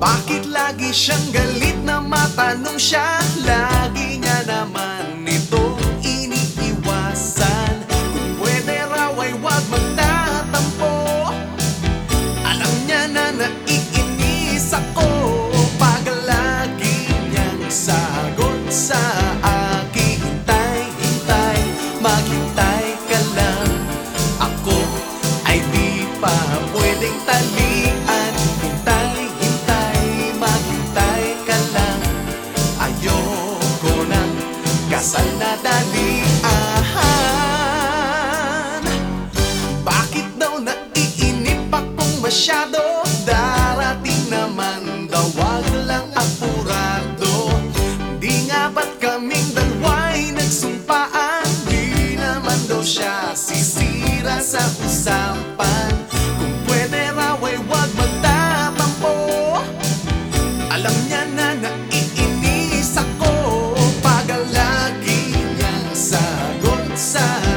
Bakit lagi siyang galit na matanong siya? Lagi niya naman itong iniiwasan. Kung pwede raw ay huwag magtatampo. Alam niya na naiinis ako. Pag lagi niyang sagot sa akin Hintay, hintay, maghintay ka lang. Ako ay di pa pwedeng talian masyado? Darating naman daw wag lang apurado Di nga ba't kaming dalawa'y nagsumpaan? Di naman daw siya sisira sa usapan Kung pwede raw ay wag magtatampo alam niya na naiinis ako Pag lagi niyang sagot sa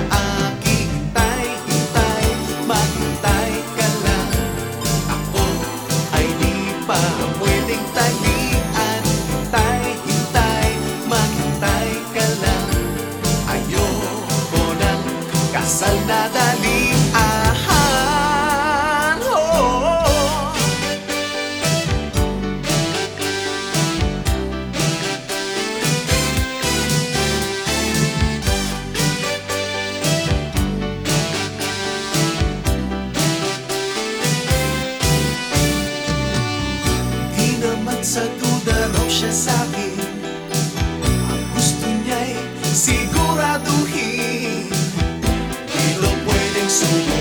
Dasal na dalian oh, oh, oh. Di naman sa duda raw siya sa'kin Yes.